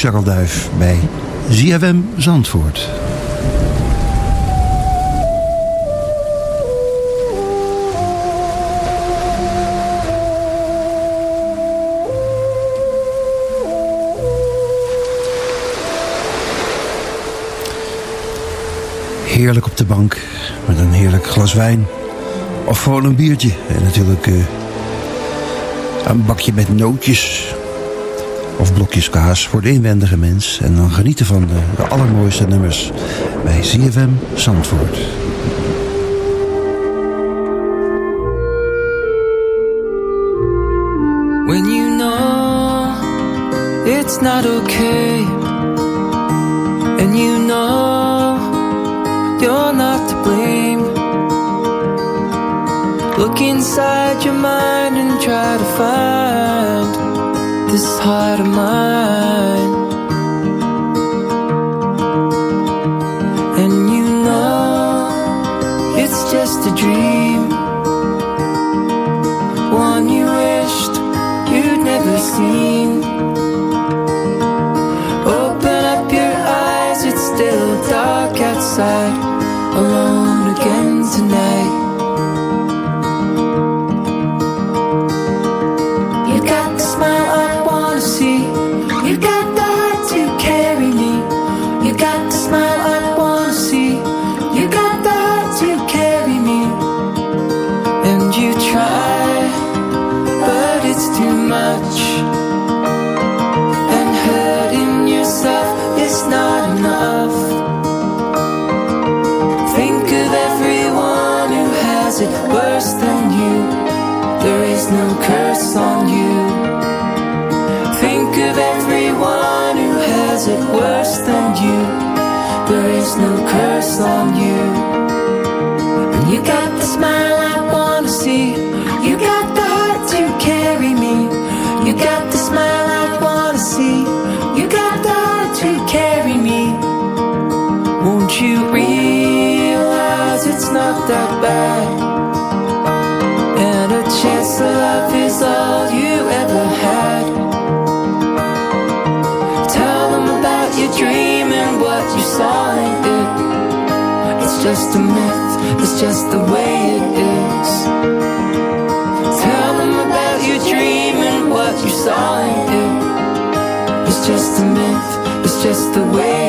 Charles Duif bij ZFM Zandvoort. Heerlijk op de bank met een heerlijk glas wijn. Of gewoon een biertje. En natuurlijk uh, een bakje met nootjes of blokjes kaas voor de inwendige mens. En dan genieten van de, allermooiste nummers bij ZFM Zandvoort. When you know it's not okay And you know you're not to blame Look inside your mind and try to find this heart of mine. And you know it's just a dream, one you wished you'd never seen. Open up your eyes, it's still dark outside, alone again tonight. worse than you. There is no curse on you. Think of everyone who has it worse than you. There is no curse on you. Just a myth, it's just the way it is. Tell them about your dream and what you saw in it. It's just a myth, it's just the way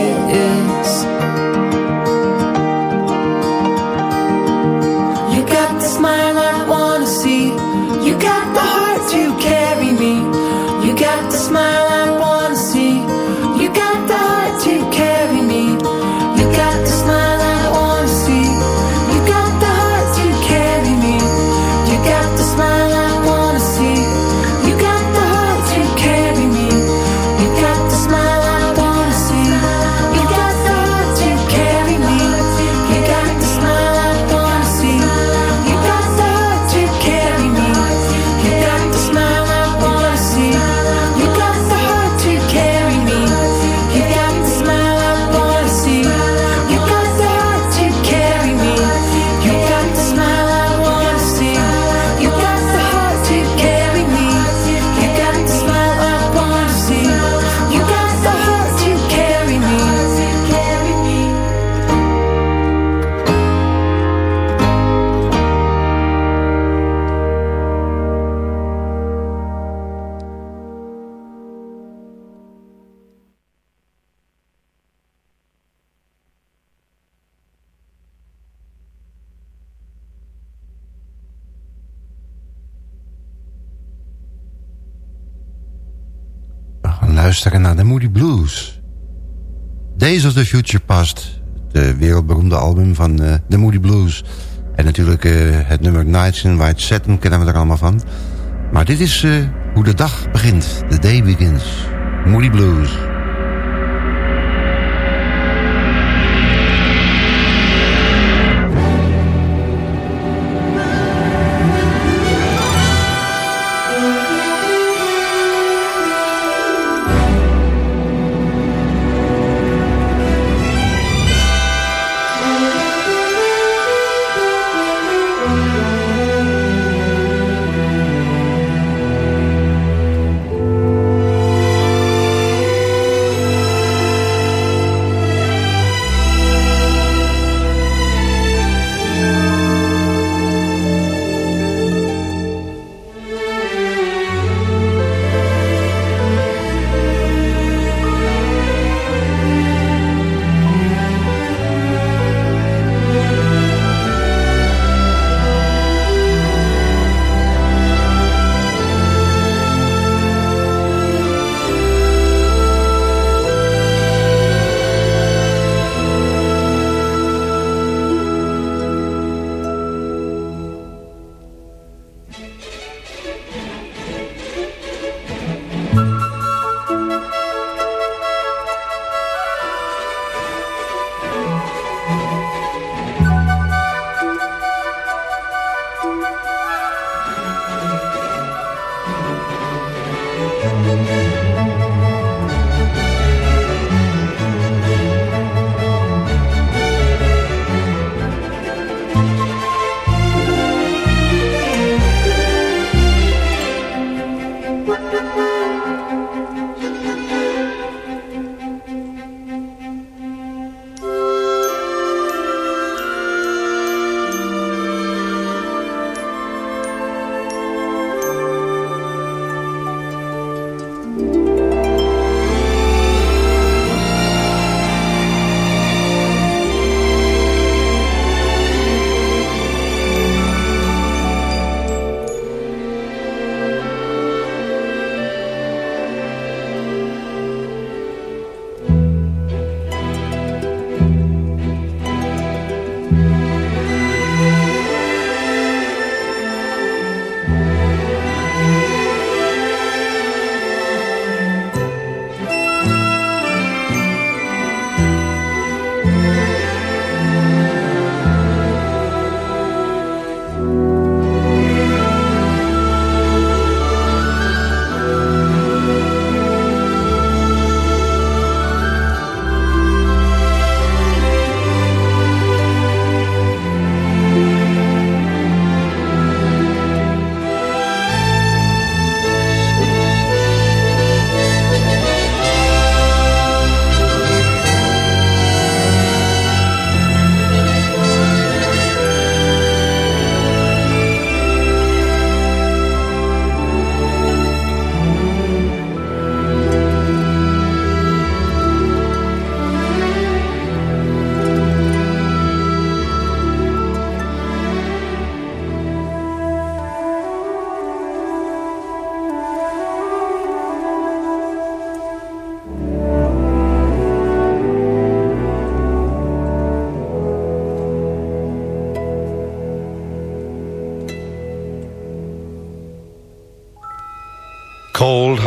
luisteren naar de Moody Blues. Days of the Future Past. De wereldberoemde album van uh, de Moody Blues. En natuurlijk uh, het nummer Nights in White Satin kennen we er allemaal van. Maar dit is uh, hoe de dag begint. The day begins. Moody Blues.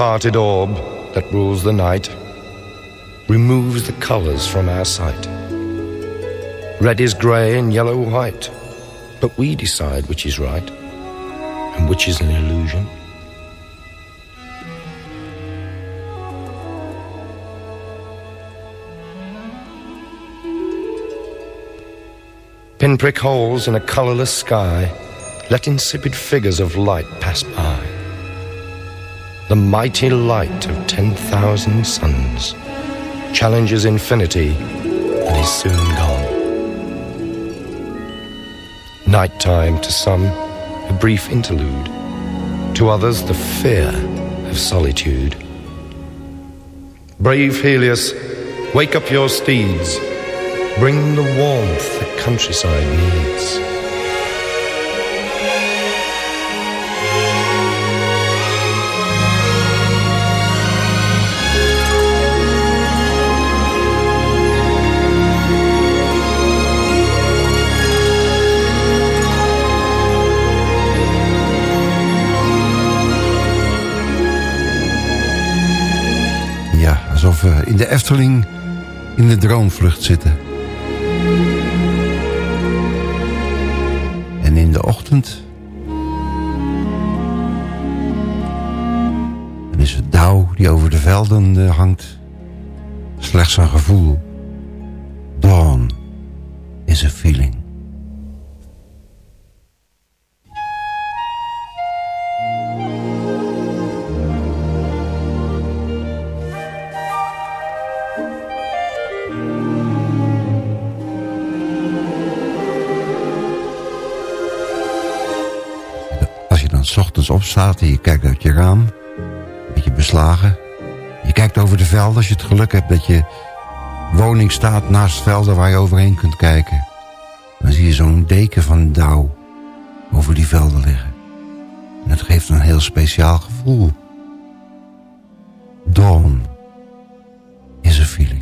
Cold-hearted orb that rules the night removes the colors from our sight. Red is grey and yellow white, but we decide which is right and which is an illusion. Pinprick holes in a colourless sky let insipid figures of light pass by the mighty light of 10,000 suns challenges infinity and is soon gone. Nighttime to some, a brief interlude. To others, the fear of solitude. Brave Helios, wake up your steeds. Bring the warmth the countryside needs. In de Efteling in de droomvlucht zitten. En in de ochtend... is het dauw die over de velden eh, hangt... slechts een gevoel. Dawn is a feeling. Je kijkt uit je raam. Een beetje beslagen. Je kijkt over de velden als je het geluk hebt dat je woning staat naast velden waar je overheen kunt kijken. Dan zie je zo'n deken van dauw over die velden liggen. En dat geeft een heel speciaal gevoel. Dawn is a feeling.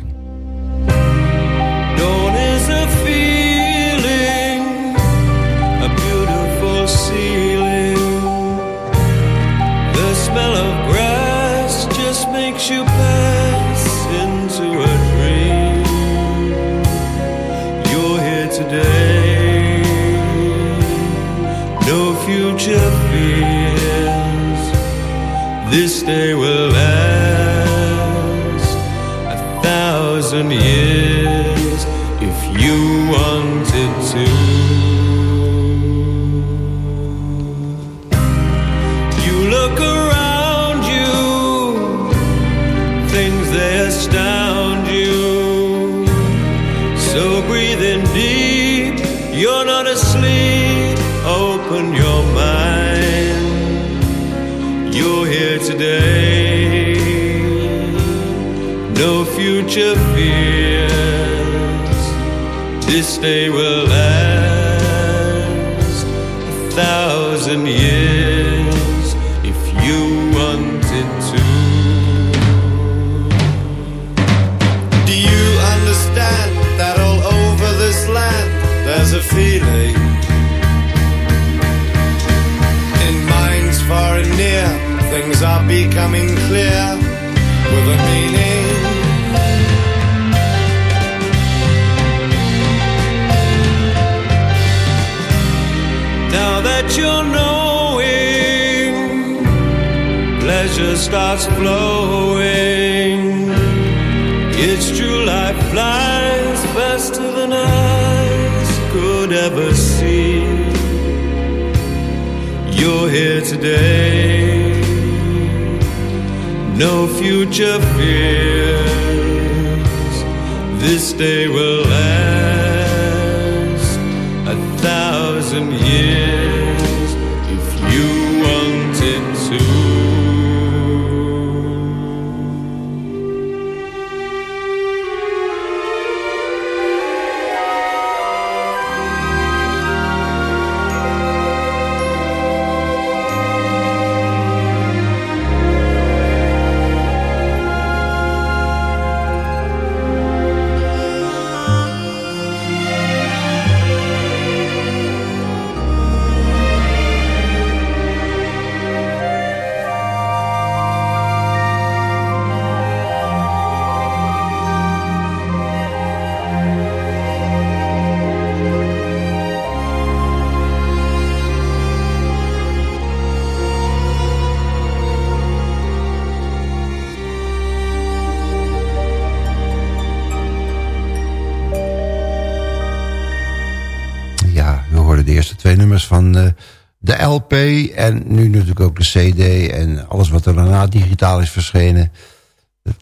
Day will last a thousand years if you wanted to. You look around you, things they astound you. So breathe in deep, you're not today. No future fears. This day will last starts flowing. It's true, life flies faster than eyes could ever see. You're here today no future fears. This day will last a thousand years van de LP. En nu natuurlijk ook de CD en alles wat er daarna digitaal is verschenen.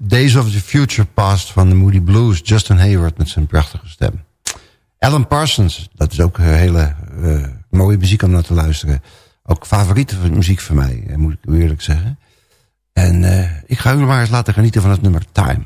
Days of the Future Past van de Moody Blues. Justin Hayward met zijn prachtige stem. Alan Parsons, dat is ook hele uh, mooie muziek om naar te luisteren. Ook favoriete muziek voor mij, moet ik eerlijk zeggen. En uh, ik ga jullie maar eens laten genieten van het nummer Time.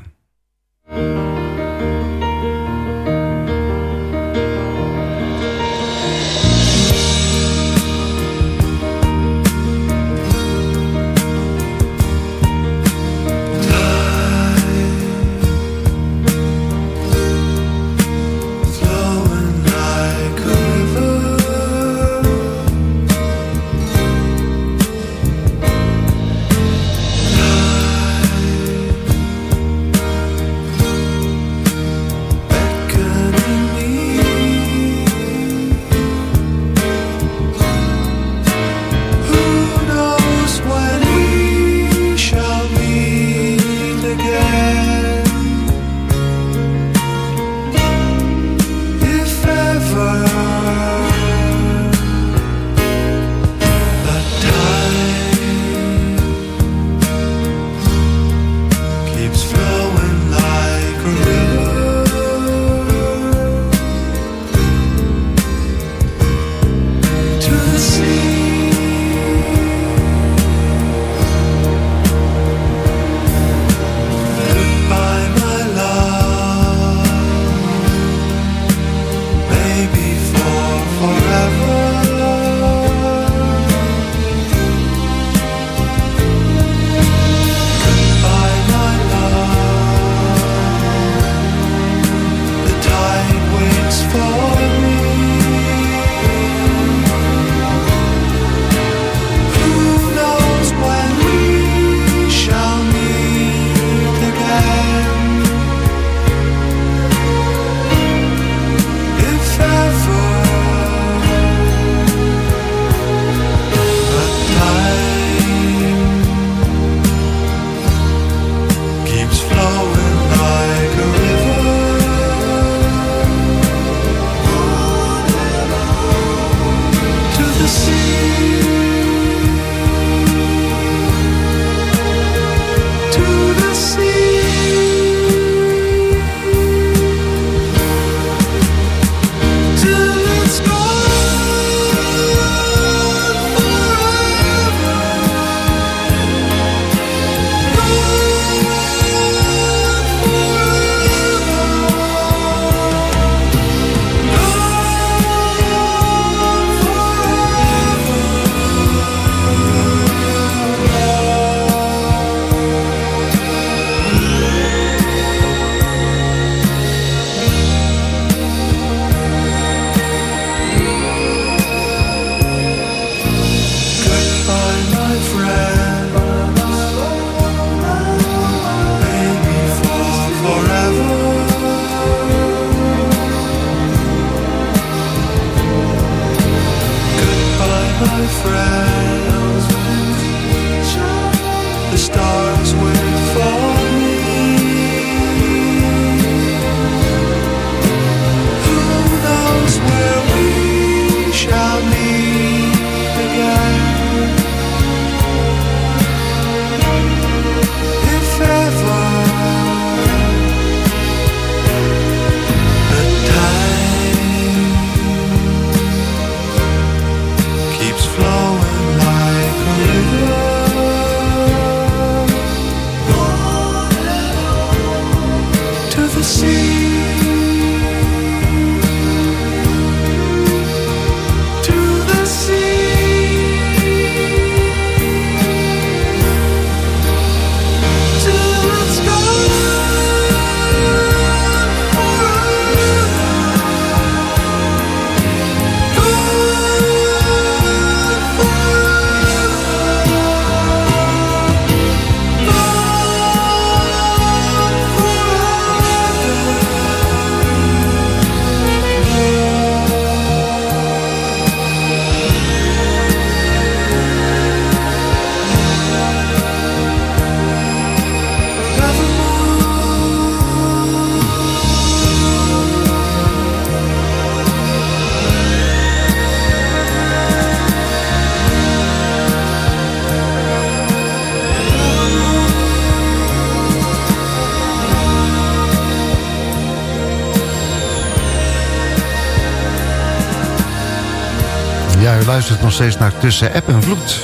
U luistert nog steeds naar Tussen App en Vloed.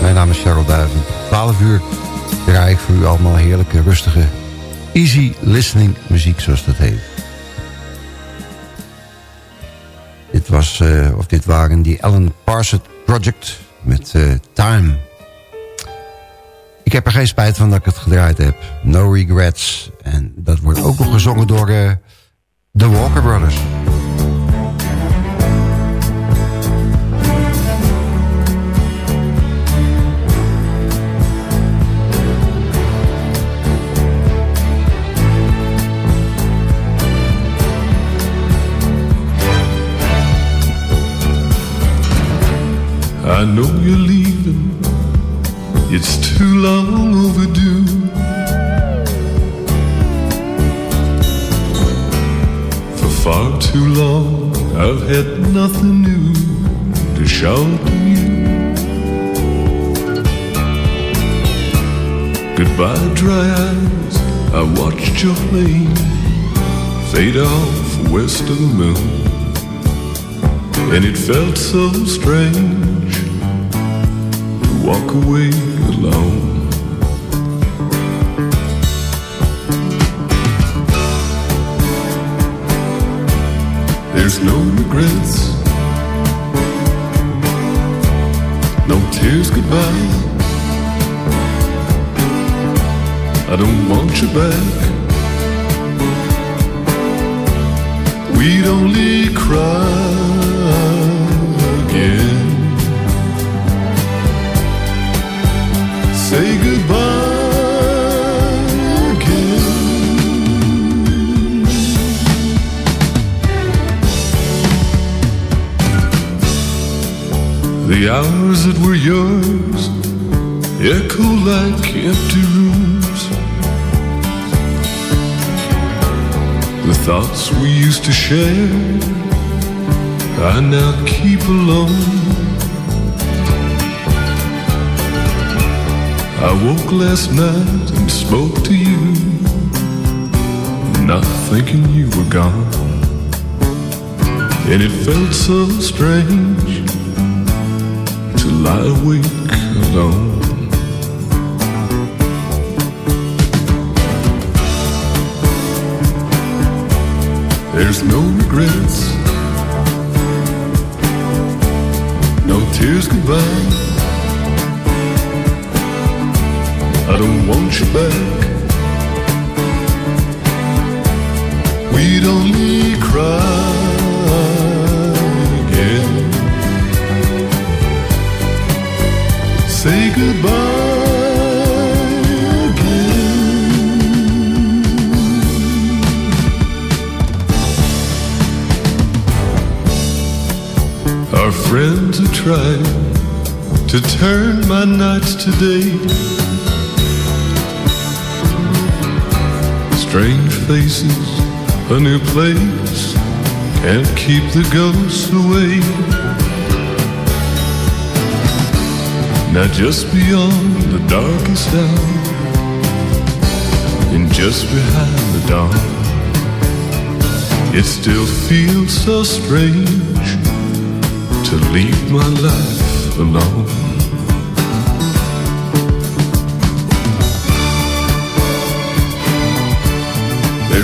Mijn naam is Charles Duiven. 12 uur draai ik voor u allemaal heerlijke, rustige, easy listening muziek, zoals dat heet. Dit was, uh, of dit waren die Alan Parsons Project met uh, Time. Ik heb er geen spijt van dat ik het gedraaid heb. No regrets. En dat wordt ook nog gezongen door de Walker Brothers. I know you're leaving, it's too long overdue. For far too long, I've had nothing new to show to you. Goodbye, dry eyes, I watched your plane fade off west of the moon. And it felt so strange walk away alone. There's no regrets, no tears goodbye. I don't want you back. We'd only cry again. The hours that were yours echo like empty rooms. The thoughts we used to share, I now keep alone. I woke last night and spoke to you, not thinking you were gone. And it felt so strange to lie awake alone. There's no regrets, no tears goodbye. You back. We'd only cry again. Say goodbye again. Our friends have tried to turn my nights to day. Strange faces, a new place, can't keep the ghosts away. Now just beyond the darkest hour, and just behind the dawn, it still feels so strange to leave my life alone.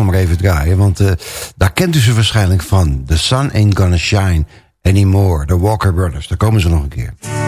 nog maar even draaien. Want uh, daar kent u ze waarschijnlijk van. The Sun Ain't Gonna Shine Anymore. De Walker Brothers. Daar komen ze nog een keer.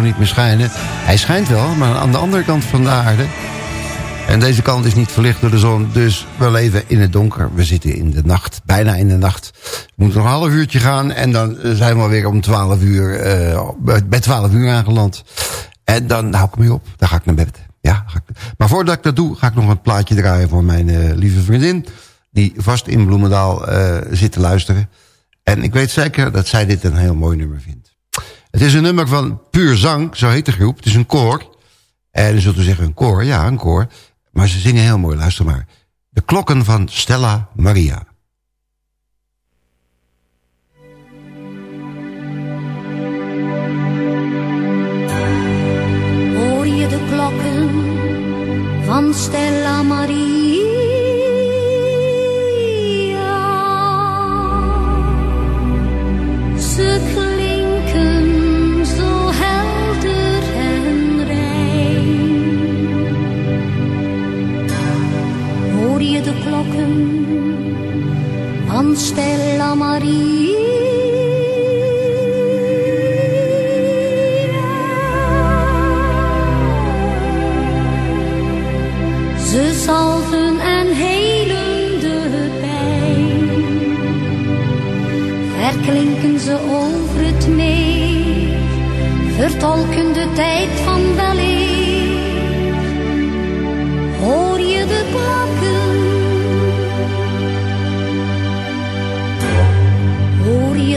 Niet meer schijnen. Hij schijnt wel, maar aan de andere kant van de aarde. En deze kant is niet verlicht door de zon. Dus we leven in het donker. We zitten in de nacht, bijna in de nacht. We moeten nog een half uurtje gaan. En dan zijn we weer om 12 uur, uh, bij 12 uur aangeland. En dan hou ik me op. Dan ga ik naar bed. Ja, ga ik... Maar voordat ik dat doe, ga ik nog een plaatje draaien voor mijn uh, lieve vriendin. Die vast in Bloemendaal uh, zit te luisteren. En ik weet zeker dat zij dit een heel mooi nummer vindt. Het is een nummer van Puur Zang, zo heet de groep. Het is een koor. En dan zult zeggen, een koor? Ja, een koor. Maar ze zingen heel mooi, luister maar. De klokken van Stella Maria. Hoor je de klokken van Stella Maria? van Stella Ze zalven en helende pijn. Verklinken ze over het meer, vertolken de tijd van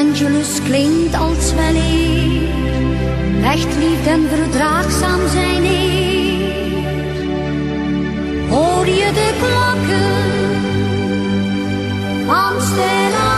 Angelus klinkt als weleer, echt lief en verdraagzaam zijn eer. Hoor je de klokken? van Stella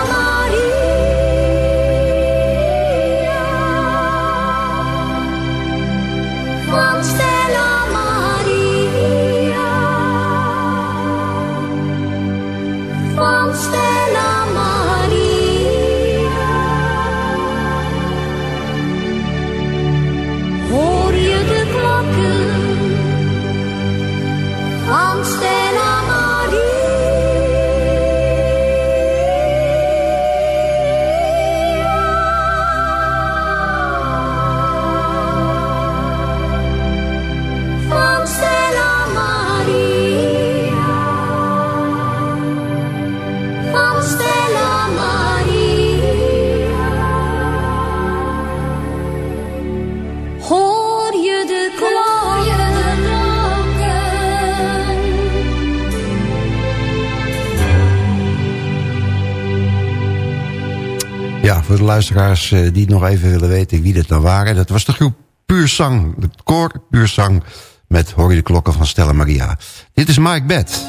voor de luisteraars eh, die nog even willen weten wie dit nou waren. Dat was de groep Puur Sang. De koor Puur Sang met Hoor je de klokken van Stella Maria. Dit is Mike Bed.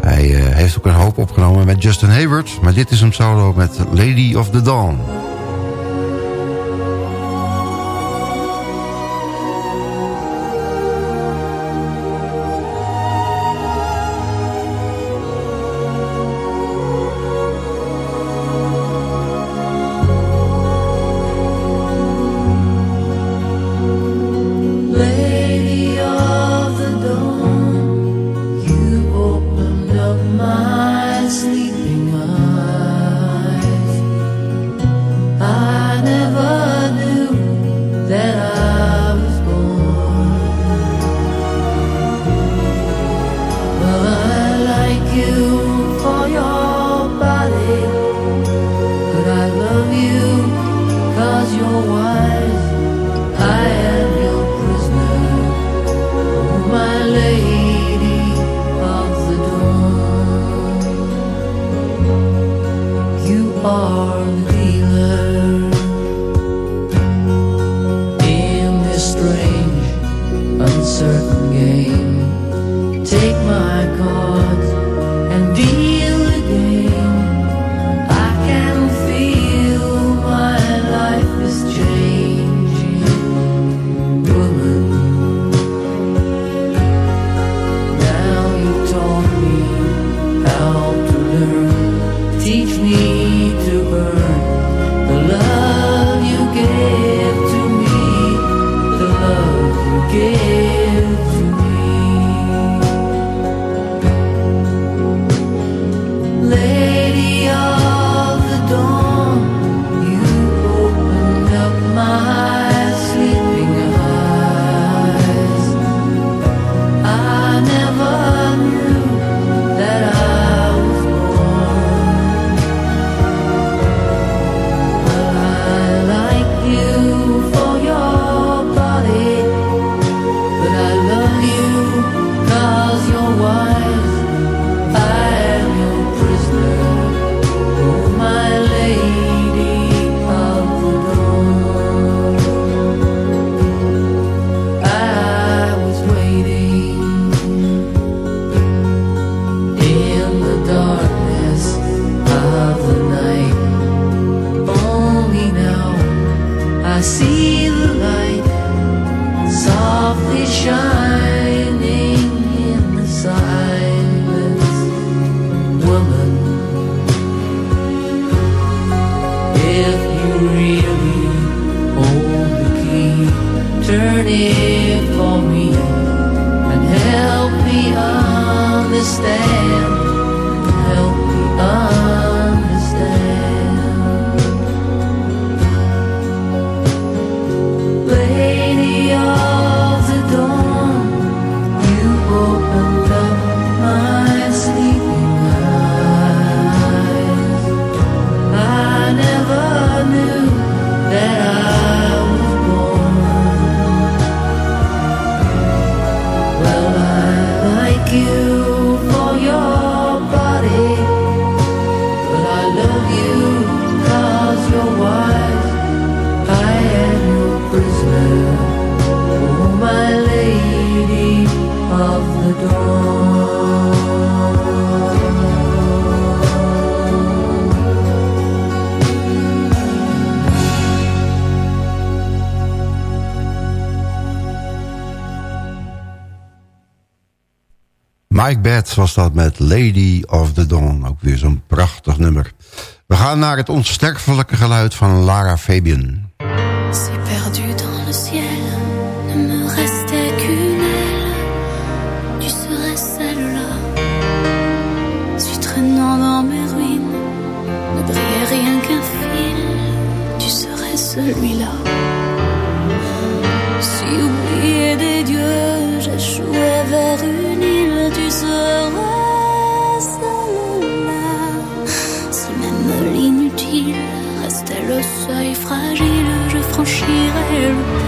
Hij eh, heeft ook een hoop opgenomen met Justin Hayward. Maar dit is hem solo met Lady of the Dawn. Bad was dat met Lady of the Dawn. Ook weer zo'n prachtig nummer. We gaan naar het onsterfelijke geluid van Lara Fabian. she'll hear.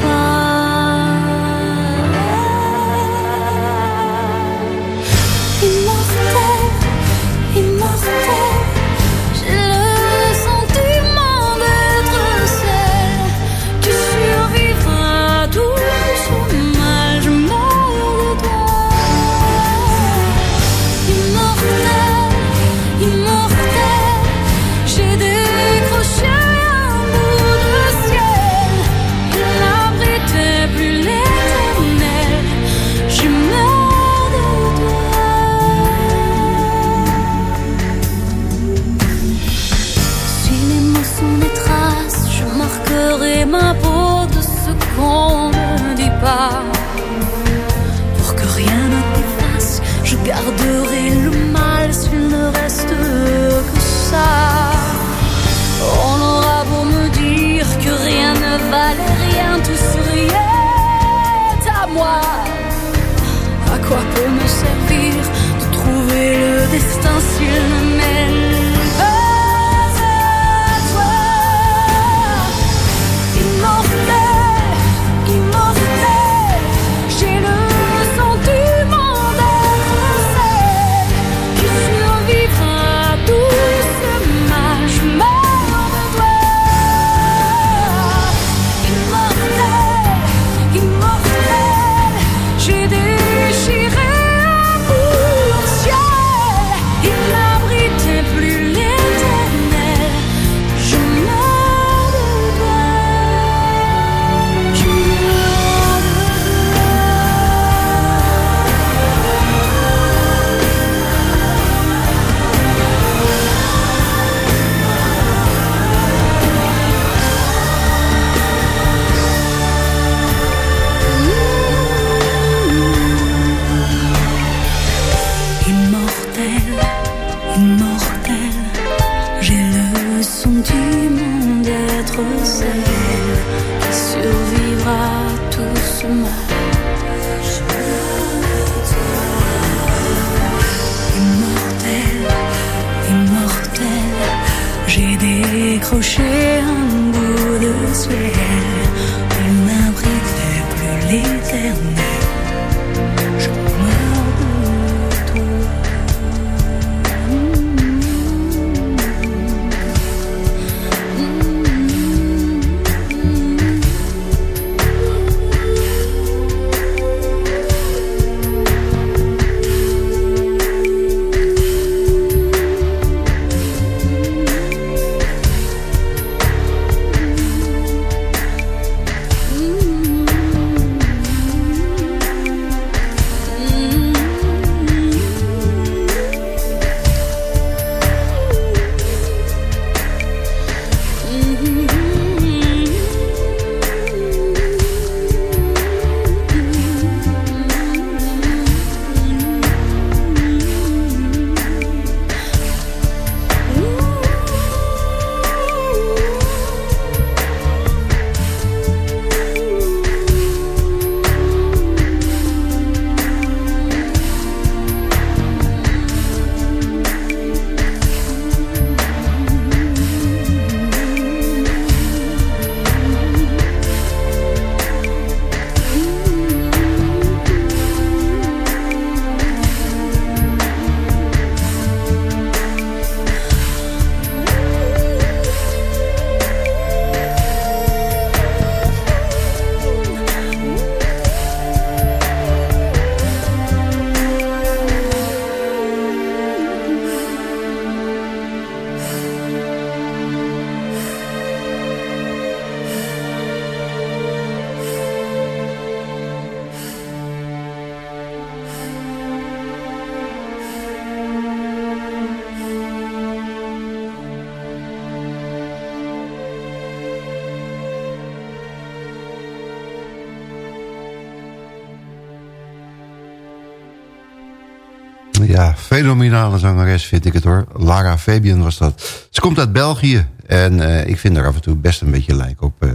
Fenomenale zangeres vind ik het hoor. Lara Fabian was dat. Ze komt uit België en uh, ik vind haar af en toe best een beetje lijken op uh,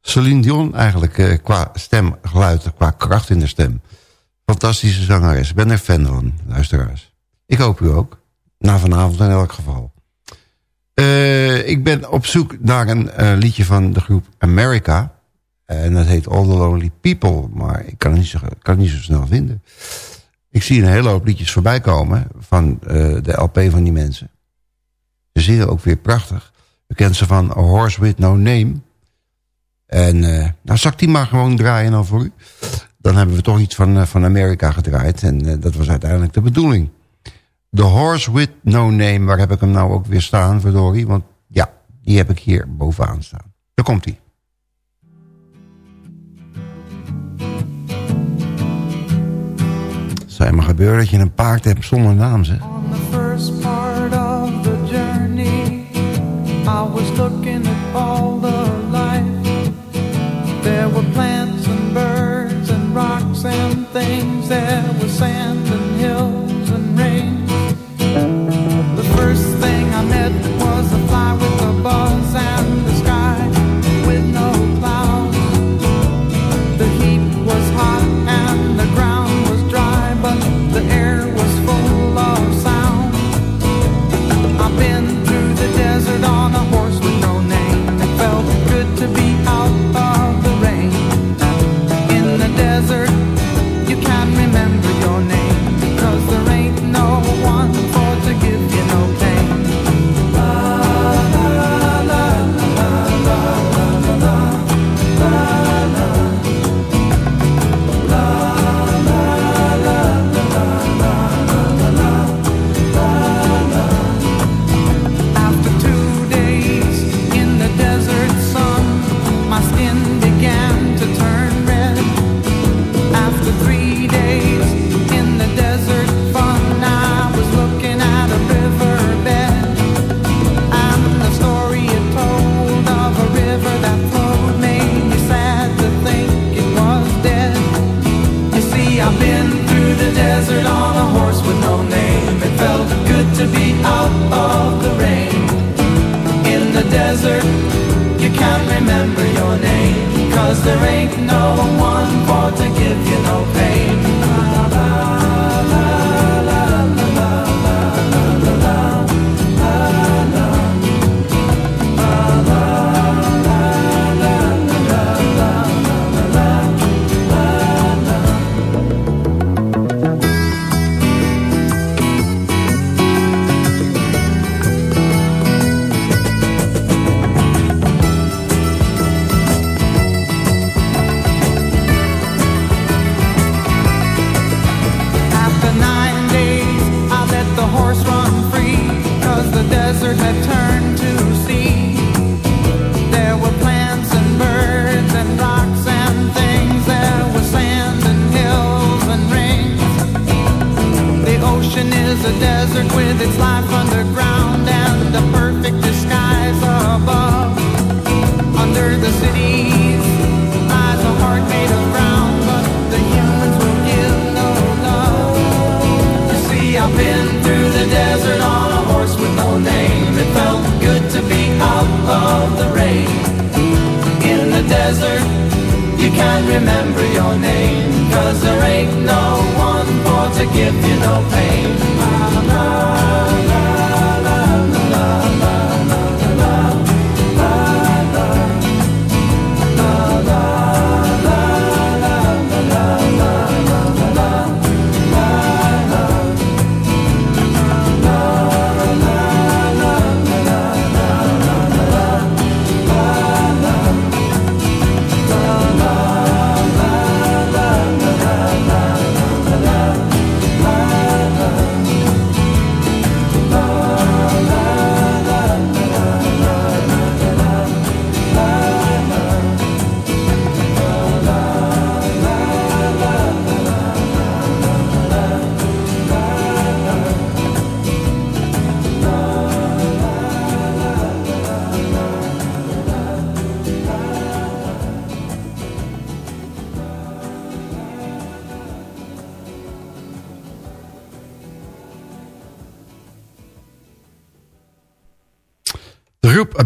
Celine Dion. Eigenlijk uh, qua stemgeluid, qua kracht in de stem. Fantastische zangeres. Ik ben er fan van, luisteraars. Ik hoop u ook. Na vanavond in elk geval. ik ben op zoek naar een liedje van de groep America. En dat heet All the Lonely People. Maar ik kan niet kan het niet zo snel vinden. Ik zie een hele hoop liedjes voorbij komen van uh, de LP van die mensen. Ze zingen ook weer prachtig. U kent ze van A Horse With No Name. En uh, nou zal ik die maar gewoon draaien dan voor u. Dan hebben we toch iets van, uh, van Amerika gedraaid. En dat was uiteindelijk de bedoeling. The Horse With No Name, waar heb ik hem nou ook weer staan, verdorie. Want ja, die heb ik hier bovenaan staan. Daar komt hij. Zou maar gebeuren dat je een paard hebt zonder naam, zeg. I was looking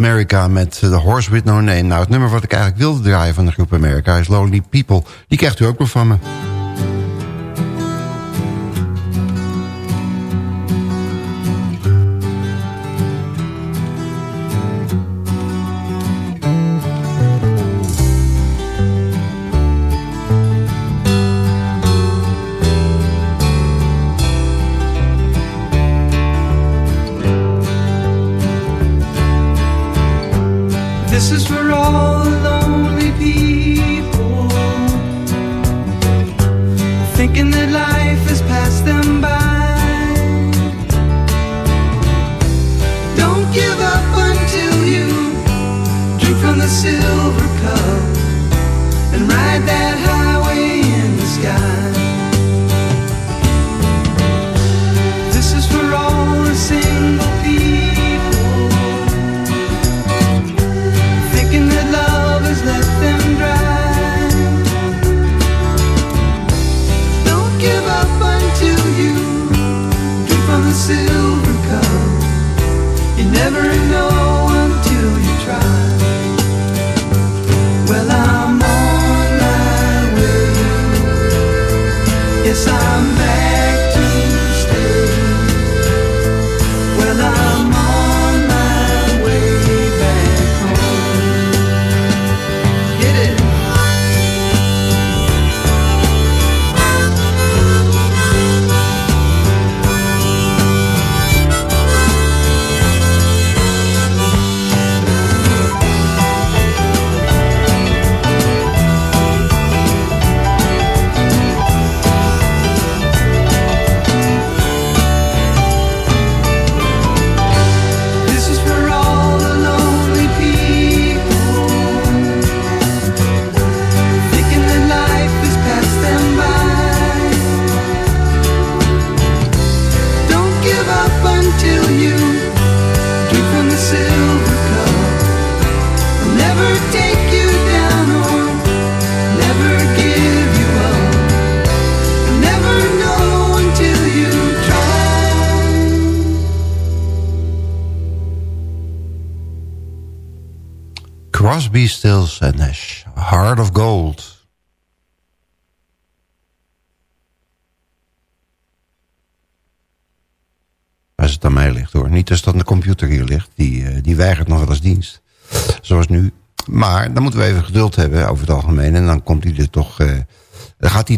America met The Horse With No Name. Nou, het nummer wat ik eigenlijk wilde draaien van de Groep America is Lonely People. Die krijgt u ook nog van me.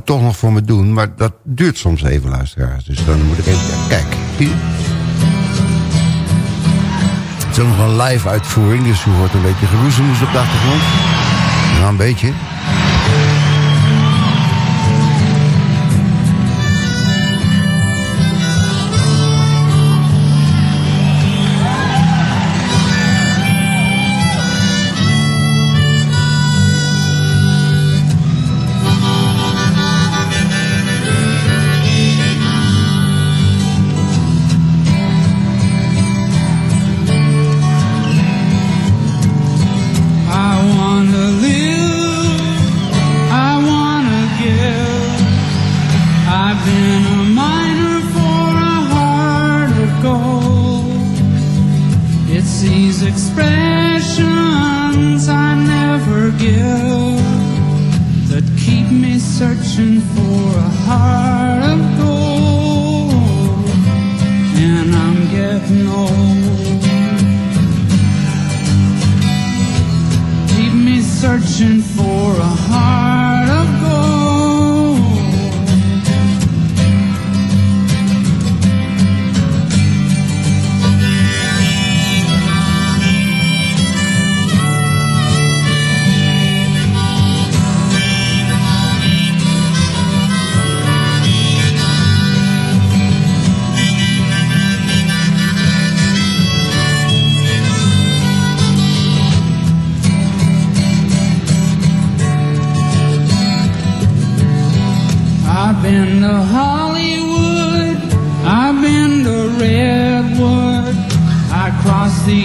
Hij toch nog voor me doen. Maar dat duurt soms even, luisteraars. Dus dan moet ik even... Kijk, het is nog een live uitvoering, dus u hoort een beetje geroezemoes op de achtergrond. Nou, een beetje.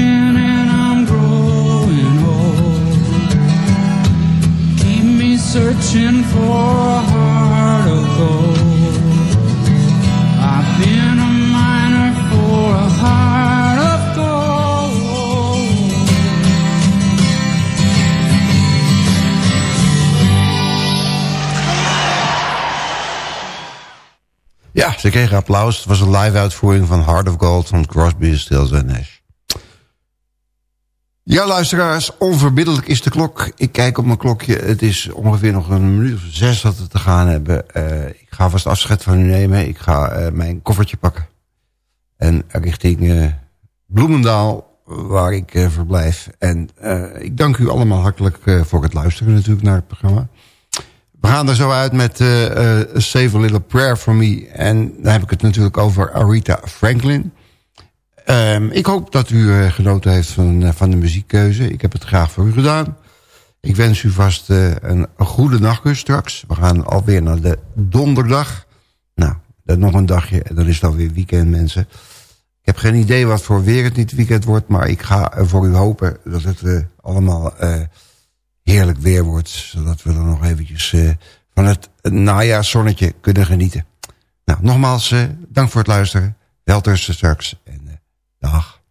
and I'm growing old. Keep me searching for a heart of gold. I've been a miner for a heart of gold. Ja, ze kregen applaus. Het was een live uitvoering van Heart of Gold van Crosby, Stills Nash. Ja, luisteraars, onverbiddelijk is de klok. Ik kijk op mijn klokje. Het is ongeveer nog een minuut of zes dat we te gaan hebben. Eh, ik ga vast afscheid van u nemen. Ik ga eh, mijn koffertje pakken. En richting eh, Bloemendaal, waar ik verblijf. En ik dank u allemaal hartelijk voor het luisteren natuurlijk naar het programma. We gaan er zo uit met Save a Little Prayer for Me. En dan heb ik het natuurlijk over Aretha Franklin. Ehm, ik hoop dat u eh, genoten heeft van, eh, van de muziekkeuze. Ik heb het graag voor u gedaan. Ik wens u vast eh, een, goede nachtrust straks. We gaan alweer naar de donderdag. Nou, dan nog een dagje en dan is het alweer weekend, mensen. Ik heb geen idee wat voor weer het niet weekend wordt... maar ik ga voor u hopen dat het allemaal heerlijk weer wordt... zodat we er nog eventjes van het najaarszonnetje kunnen genieten. Nou, nogmaals, dank voor het luisteren. Wel straks en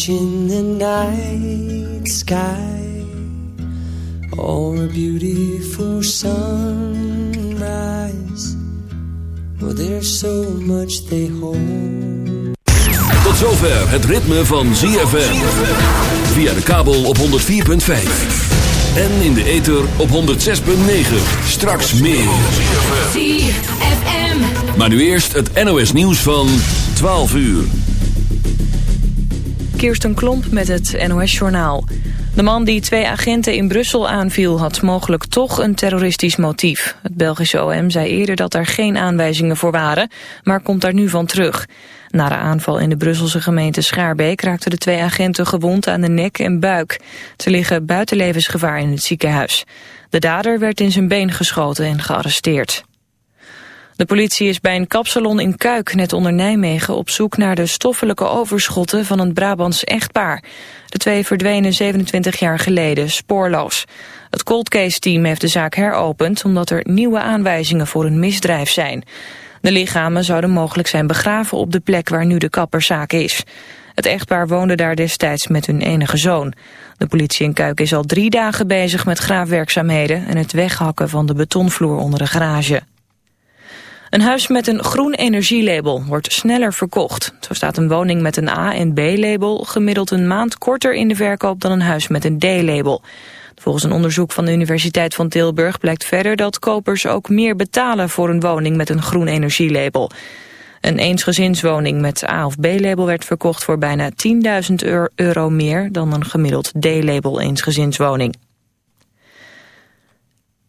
watching the night sky or a beautiful sunrise. Well, there's so much they hold. Tot zover het ritme van ZFM. Via de kabel op 104.5. En in de ether op 106.9. Straks meer. ZFM. Maar nu eerst het NOS nieuws van 12 uur. Kirsten Klomp met het NOS-journaal. De man die twee agenten in Brussel aanviel had mogelijk toch een terroristisch motief. Het Belgische OM zei eerder dat er geen aanwijzingen voor waren, maar komt daar nu van terug. Na de aanval in de Brusselse gemeente Schaarbeek raakten de twee agenten gewond aan de nek en buik. Ze liggen buiten levensgevaar in het ziekenhuis. De dader werd in zijn been geschoten en gearresteerd. De politie is bij een kapsalon in Kuik, net onder Nijmegen, op zoek naar de stoffelijke overschotten van een Brabants echtpaar. De twee verdwenen 27 jaar geleden, spoorloos. Het cold case team heeft de zaak heropend omdat er nieuwe aanwijzingen voor een misdrijf zijn. De lichamen zouden mogelijk zijn begraven op de plek waar nu de kapperszaak is. Het echtpaar woonde daar destijds met hun enige zoon. De politie in Kuik is al drie dagen bezig met graafwerkzaamheden en het weghakken van de betonvloer onder de garage. Een huis met een groen energielabel wordt sneller verkocht. Zo staat een woning met een A- en B-label gemiddeld een maand korter in de verkoop dan een huis met een D-label. Volgens een onderzoek van de Universiteit van Tilburg blijkt verder dat kopers ook meer betalen voor een woning met een groen energielabel. Een eensgezinswoning met A- of B-label werd verkocht voor bijna 10.000 euro meer dan een gemiddeld D-label eensgezinswoning.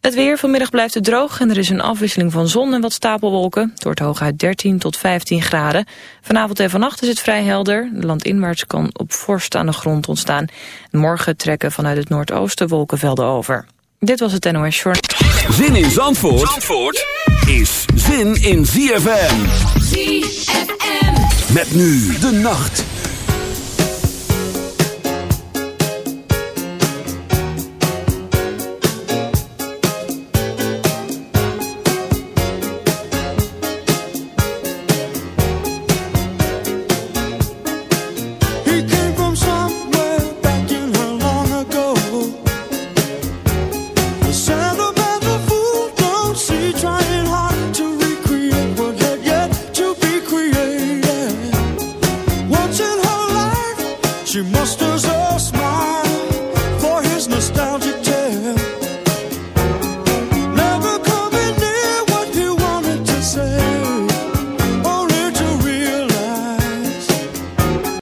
Het weer vanmiddag blijft het droog en er is een afwisseling van zon en wat stapelwolken. Het wordt hooguit 13 tot 15 graden. Vanavond en vannacht is het vrij helder. De landinwaarts kan op vorst aan de grond ontstaan. Morgen trekken vanuit het noordoosten wolkenvelden over. Dit was het NOS Short. Zin in Zandvoort, Zandvoort is zin in ZFM. ZFM. Met nu de nacht.